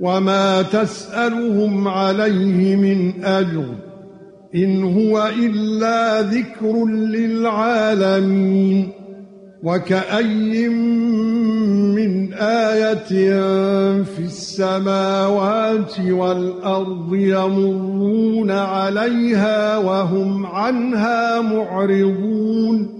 وما تسالهم عليه من اجر ان هو الا ذكر للعالمين وكأي من آية في السماوات والأرض يمرون عليها وهم عنها معرضون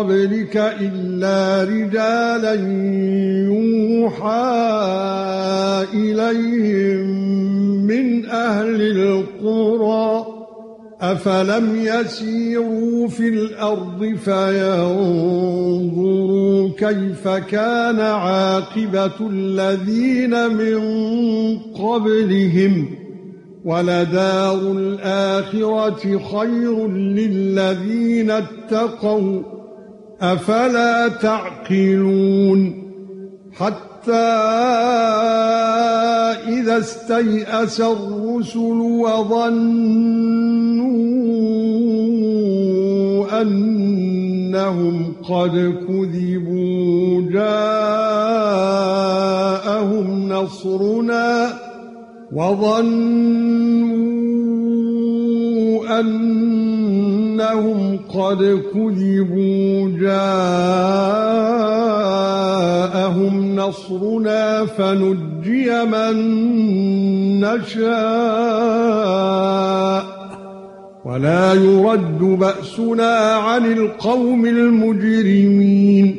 قبلك إلا رجالا يوحى إليهم من أهل القرى أفلم يسيروا في الأرض فينظروا كيف كان عاقبة الذين من قبلهم ولدار الآخرة خير للذين اتقوا أفلا تعقلون حتى إذا استيأس الرسل وظنوا أنهم قد كذبوا جاءهم نصرنا وظنوا إنهم قد كذبوا جاءهم نصرنا فنجي من نشاء. ولا يرد بأسنا عن القوم المجرمين.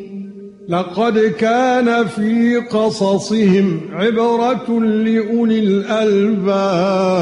لقد كان في قصصهم عبرة لأولي الألباب.